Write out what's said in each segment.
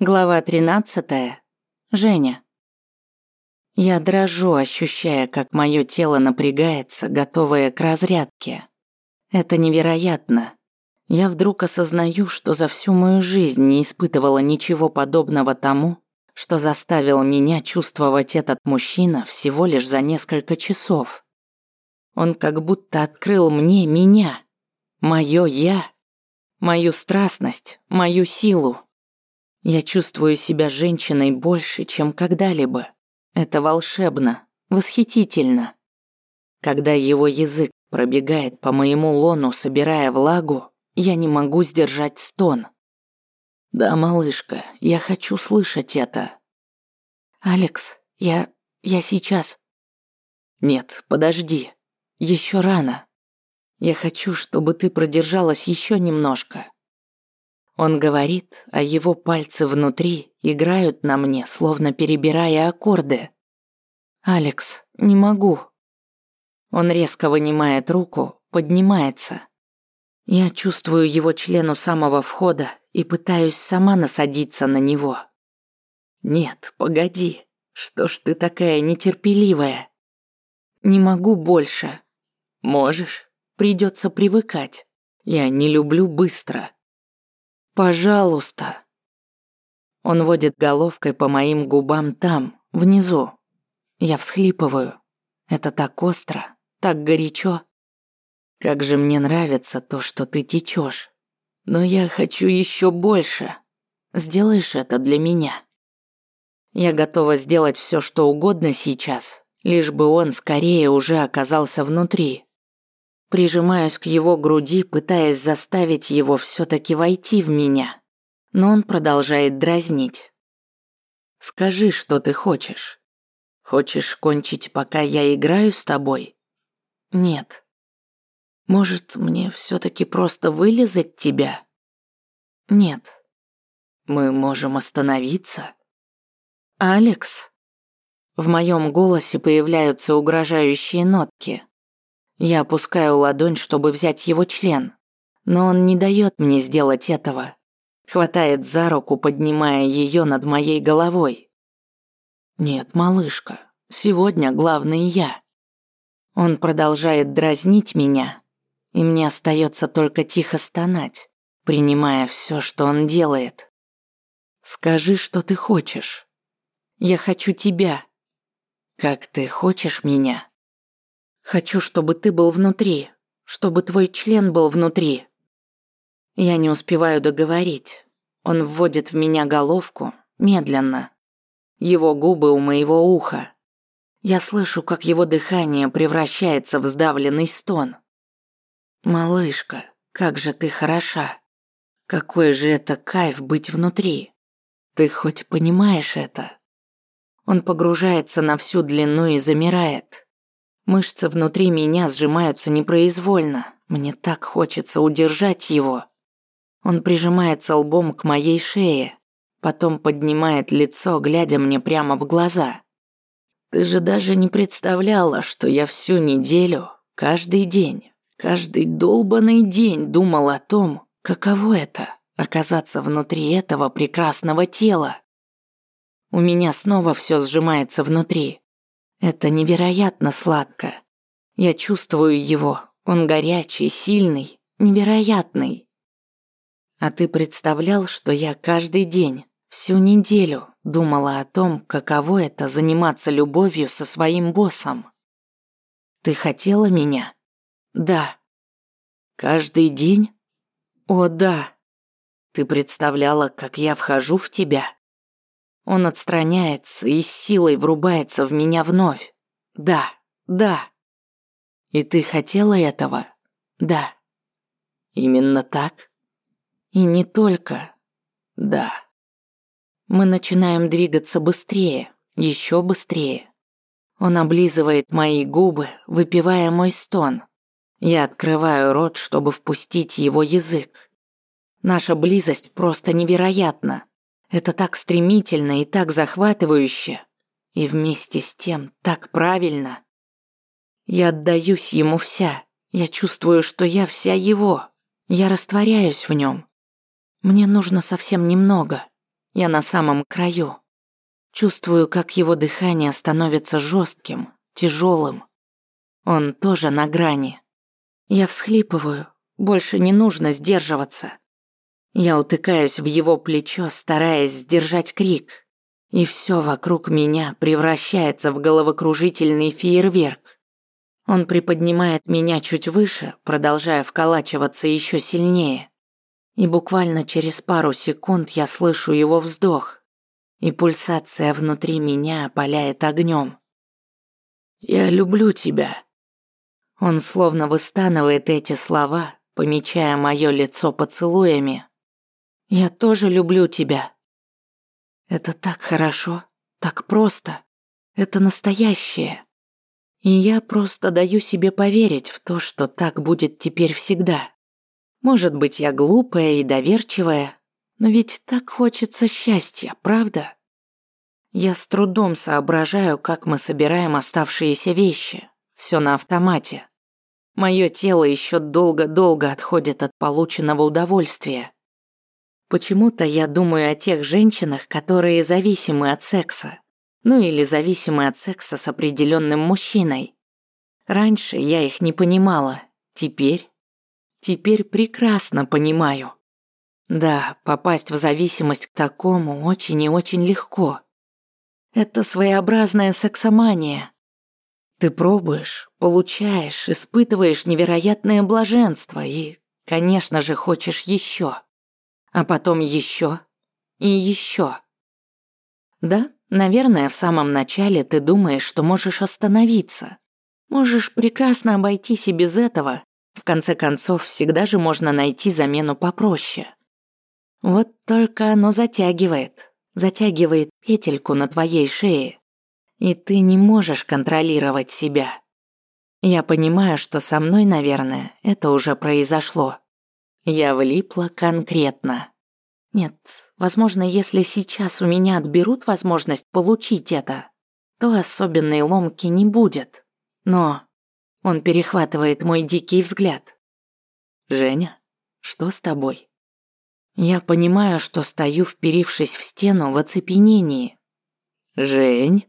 Глава 13. Женя. Я дрожу, ощущая, как мое тело напрягается, готовое к разрядке. Это невероятно. Я вдруг осознаю, что за всю мою жизнь не испытывала ничего подобного тому, что заставил меня чувствовать этот мужчина всего лишь за несколько часов. Он как будто открыл мне меня, моё я, мою страстность, мою силу. Я чувствую себя женщиной больше, чем когда-либо. Это волшебно, восхитительно. Когда его язык пробегает по моему лону, собирая влагу, я не могу сдержать стон. Да, малышка, я хочу слышать это. Алекс, я... я сейчас... Нет, подожди. Еще рано. Я хочу, чтобы ты продержалась еще немножко. Он говорит, а его пальцы внутри играют на мне, словно перебирая аккорды. «Алекс, не могу». Он резко вынимает руку, поднимается. Я чувствую его член у самого входа и пытаюсь сама насадиться на него. «Нет, погоди, что ж ты такая нетерпеливая?» «Не могу больше». «Можешь, придется привыкать. Я не люблю быстро». Пожалуйста. Он водит головкой по моим губам там, внизу. Я всхлипываю. Это так остро, так горячо. Как же мне нравится то, что ты течешь. Но я хочу еще больше. Сделаешь это для меня. Я готова сделать все, что угодно сейчас, лишь бы он скорее уже оказался внутри. Прижимаюсь к его груди, пытаясь заставить его все-таки войти в меня. Но он продолжает дразнить. «Скажи, что ты хочешь. Хочешь кончить, пока я играю с тобой?» «Нет. Может, мне все-таки просто вылезать тебя?» «Нет. Мы можем остановиться?» «Алекс?» В моем голосе появляются угрожающие нотки. Я опускаю ладонь, чтобы взять его член, но он не дает мне сделать этого. Хватает за руку, поднимая ее над моей головой. Нет, малышка, сегодня главный я. Он продолжает дразнить меня, и мне остается только тихо стонать, принимая все, что он делает. Скажи, что ты хочешь. Я хочу тебя. Как ты хочешь меня? Хочу, чтобы ты был внутри, чтобы твой член был внутри. Я не успеваю договорить. Он вводит в меня головку, медленно. Его губы у моего уха. Я слышу, как его дыхание превращается в сдавленный стон. «Малышка, как же ты хороша! Какой же это кайф быть внутри! Ты хоть понимаешь это?» Он погружается на всю длину и замирает. Мышцы внутри меня сжимаются непроизвольно. Мне так хочется удержать его. Он прижимается лбом к моей шее, потом поднимает лицо, глядя мне прямо в глаза. Ты же даже не представляла, что я всю неделю, каждый день, каждый долбанный день думал о том, каково это оказаться внутри этого прекрасного тела. У меня снова все сжимается внутри. Это невероятно сладко. Я чувствую его. Он горячий, сильный, невероятный. А ты представлял, что я каждый день, всю неделю думала о том, каково это заниматься любовью со своим боссом? Ты хотела меня? Да. Каждый день? О, да. Ты представляла, как я вхожу в тебя? Он отстраняется и силой врубается в меня вновь. Да, да. И ты хотела этого? Да. Именно так? И не только. Да. Мы начинаем двигаться быстрее, еще быстрее. Он облизывает мои губы, выпивая мой стон. Я открываю рот, чтобы впустить его язык. Наша близость просто невероятна. Это так стремительно и так захватывающе. И вместе с тем так правильно. Я отдаюсь ему вся. Я чувствую, что я вся его. Я растворяюсь в нем. Мне нужно совсем немного. Я на самом краю. Чувствую, как его дыхание становится жестким, тяжелым. Он тоже на грани. Я всхлипываю, больше не нужно сдерживаться. Я утыкаюсь в его плечо, стараясь сдержать крик. И все вокруг меня превращается в головокружительный фейерверк. Он приподнимает меня чуть выше, продолжая вколачиваться еще сильнее. И буквально через пару секунд я слышу его вздох, и пульсация внутри меня опаляет огнем. «Я люблю тебя». Он словно выстанывает эти слова, помечая мое лицо поцелуями. «Я тоже люблю тебя». Это так хорошо, так просто. Это настоящее. И я просто даю себе поверить в то, что так будет теперь всегда. Может быть, я глупая и доверчивая, но ведь так хочется счастья, правда? Я с трудом соображаю, как мы собираем оставшиеся вещи. Все на автомате. Мое тело еще долго-долго отходит от полученного удовольствия. Почему-то я думаю о тех женщинах, которые зависимы от секса. Ну или зависимы от секса с определенным мужчиной. Раньше я их не понимала. Теперь? Теперь прекрасно понимаю. Да, попасть в зависимость к такому очень и очень легко. Это своеобразная сексомания. Ты пробуешь, получаешь, испытываешь невероятное блаженство и, конечно же, хочешь еще а потом еще и еще. Да, наверное, в самом начале ты думаешь, что можешь остановиться. Можешь прекрасно обойтись и без этого. В конце концов, всегда же можно найти замену попроще. Вот только оно затягивает, затягивает петельку на твоей шее. И ты не можешь контролировать себя. Я понимаю, что со мной, наверное, это уже произошло. Я влипла конкретно. Нет, возможно, если сейчас у меня отберут возможность получить это, то особенной ломки не будет. Но он перехватывает мой дикий взгляд. «Женя, что с тобой?» Я понимаю, что стою, вперившись в стену в оцепенении. «Жень?»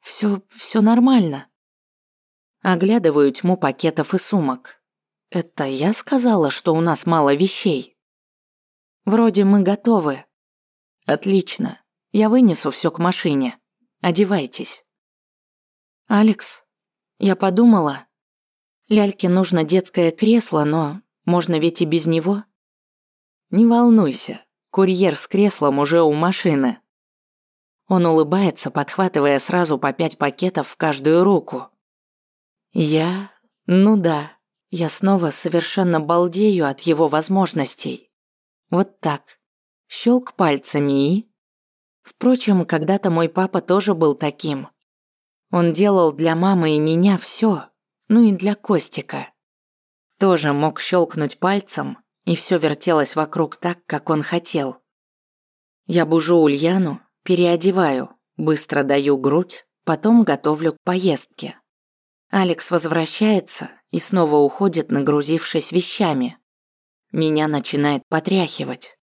Все, все нормально». Оглядываю тьму пакетов и сумок. Это я сказала, что у нас мало вещей? Вроде мы готовы. Отлично. Я вынесу все к машине. Одевайтесь. Алекс, я подумала. Ляльке нужно детское кресло, но можно ведь и без него. Не волнуйся, курьер с креслом уже у машины. Он улыбается, подхватывая сразу по пять пакетов в каждую руку. Я... Ну да, я снова совершенно балдею от его возможностей. Вот так. Щелк пальцами и... Впрочем, когда-то мой папа тоже был таким. Он делал для мамы и меня все, ну и для Костика. Тоже мог щелкнуть пальцем, и все вертелось вокруг так, как он хотел. Я бужу Ульяну, переодеваю, быстро даю грудь, потом готовлю к поездке. Алекс возвращается и снова уходит, нагрузившись вещами. Меня начинает потряхивать.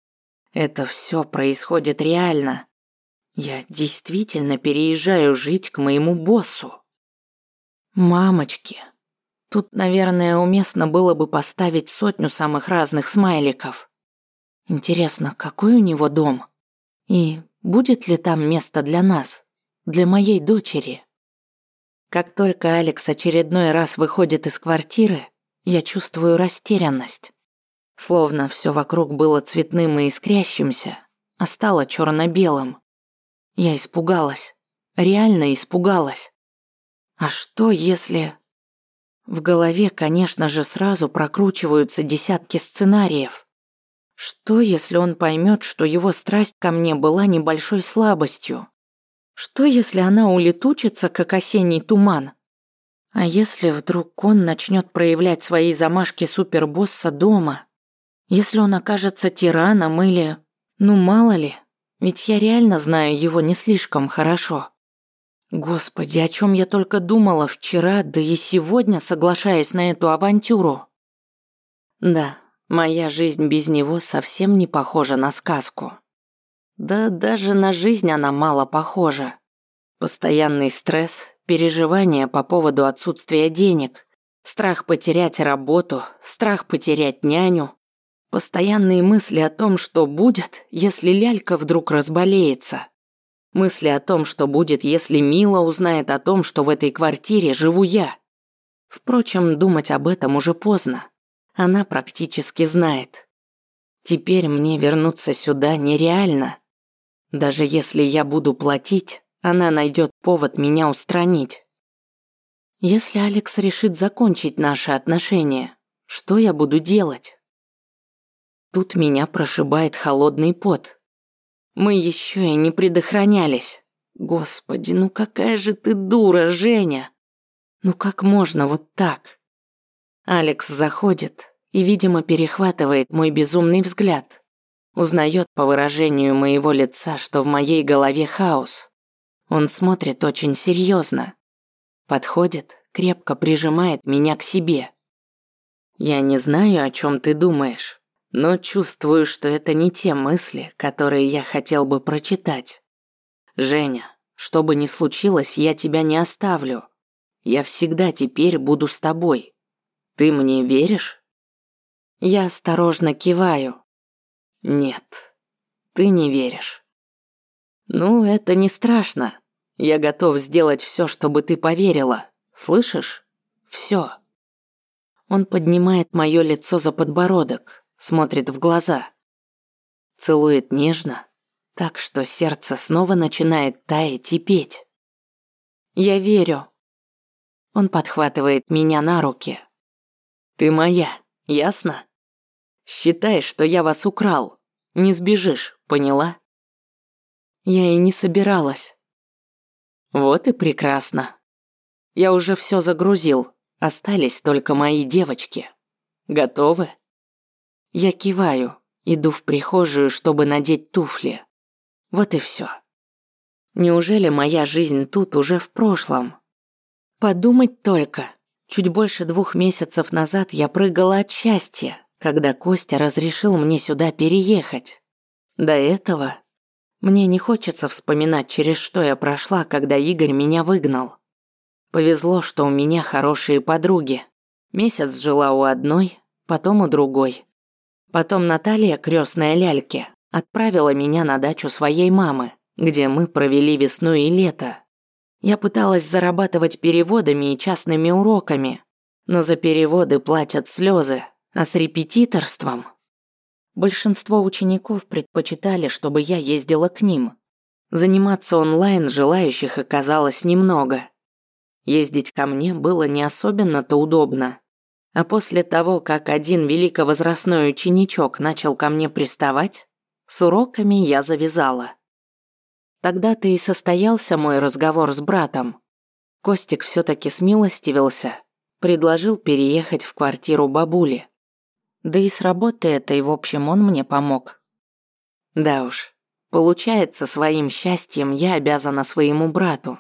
Это все происходит реально. Я действительно переезжаю жить к моему боссу. Мамочки. Тут, наверное, уместно было бы поставить сотню самых разных смайликов. Интересно, какой у него дом? И будет ли там место для нас, для моей дочери? Как только Алекс очередной раз выходит из квартиры, я чувствую растерянность. Словно все вокруг было цветным и искрящимся, а стало черно-белым. Я испугалась. Реально испугалась. А что если... В голове, конечно же, сразу прокручиваются десятки сценариев. Что, если он поймет, что его страсть ко мне была небольшой слабостью? Что, если она улетучится, как осенний туман? А если вдруг он начнет проявлять свои замашки супербосса дома? Если он окажется тираном или... Ну, мало ли, ведь я реально знаю его не слишком хорошо. Господи, о чем я только думала вчера, да и сегодня, соглашаясь на эту авантюру. Да, моя жизнь без него совсем не похожа на сказку. Да даже на жизнь она мало похожа. Постоянный стресс, переживания по поводу отсутствия денег, страх потерять работу, страх потерять няню, постоянные мысли о том, что будет, если лялька вдруг разболеется. Мысли о том, что будет, если Мила узнает о том, что в этой квартире живу я. Впрочем, думать об этом уже поздно. Она практически знает. Теперь мне вернуться сюда нереально. Даже если я буду платить, она найдет повод меня устранить. Если Алекс решит закончить наши отношения, что я буду делать? Тут меня прошибает холодный пот. Мы еще и не предохранялись. Господи, ну какая же ты дура, Женя! Ну как можно вот так? Алекс заходит и, видимо, перехватывает мой безумный взгляд. Узнает по выражению моего лица, что в моей голове хаос. Он смотрит очень серьезно. Подходит, крепко прижимает меня к себе. Я не знаю, о чем ты думаешь, но чувствую, что это не те мысли, которые я хотел бы прочитать. Женя, что бы ни случилось, я тебя не оставлю. Я всегда теперь буду с тобой. Ты мне веришь? Я осторожно киваю. Нет, ты не веришь. Ну, это не страшно. Я готов сделать все, чтобы ты поверила. Слышишь? Все. Он поднимает мое лицо за подбородок, смотрит в глаза. Целует нежно, так что сердце снова начинает таять и петь. Я верю. Он подхватывает меня на руки. Ты моя, ясно? Считай, что я вас украл. Не сбежишь, поняла? Я и не собиралась. Вот и прекрасно. Я уже все загрузил, остались только мои девочки. Готовы? Я киваю, иду в прихожую, чтобы надеть туфли. Вот и все. Неужели моя жизнь тут уже в прошлом? Подумать только. Чуть больше двух месяцев назад я прыгала от счастья, когда Костя разрешил мне сюда переехать. До этого мне не хочется вспоминать, через что я прошла, когда Игорь меня выгнал. Повезло, что у меня хорошие подруги. Месяц жила у одной, потом у другой. Потом Наталья, крестная ляльки, отправила меня на дачу своей мамы, где мы провели весну и лето. Я пыталась зарабатывать переводами и частными уроками, но за переводы платят слезы, а с репетиторством Большинство учеников предпочитали, чтобы я ездила к ним. Заниматься онлайн желающих оказалось немного. Ездить ко мне было не особенно-то удобно. А после того, как один великовозрастной ученичок начал ко мне приставать, с уроками я завязала. Тогда-то и состоялся мой разговор с братом. Костик все таки смилостивился, предложил переехать в квартиру бабули. Да и с работы этой, в общем, он мне помог. Да уж, получается, своим счастьем я обязана своему брату.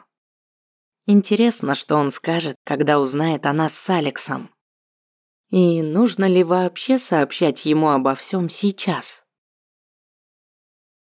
Интересно, что он скажет, когда узнает о нас с Алексом. И нужно ли вообще сообщать ему обо всем сейчас?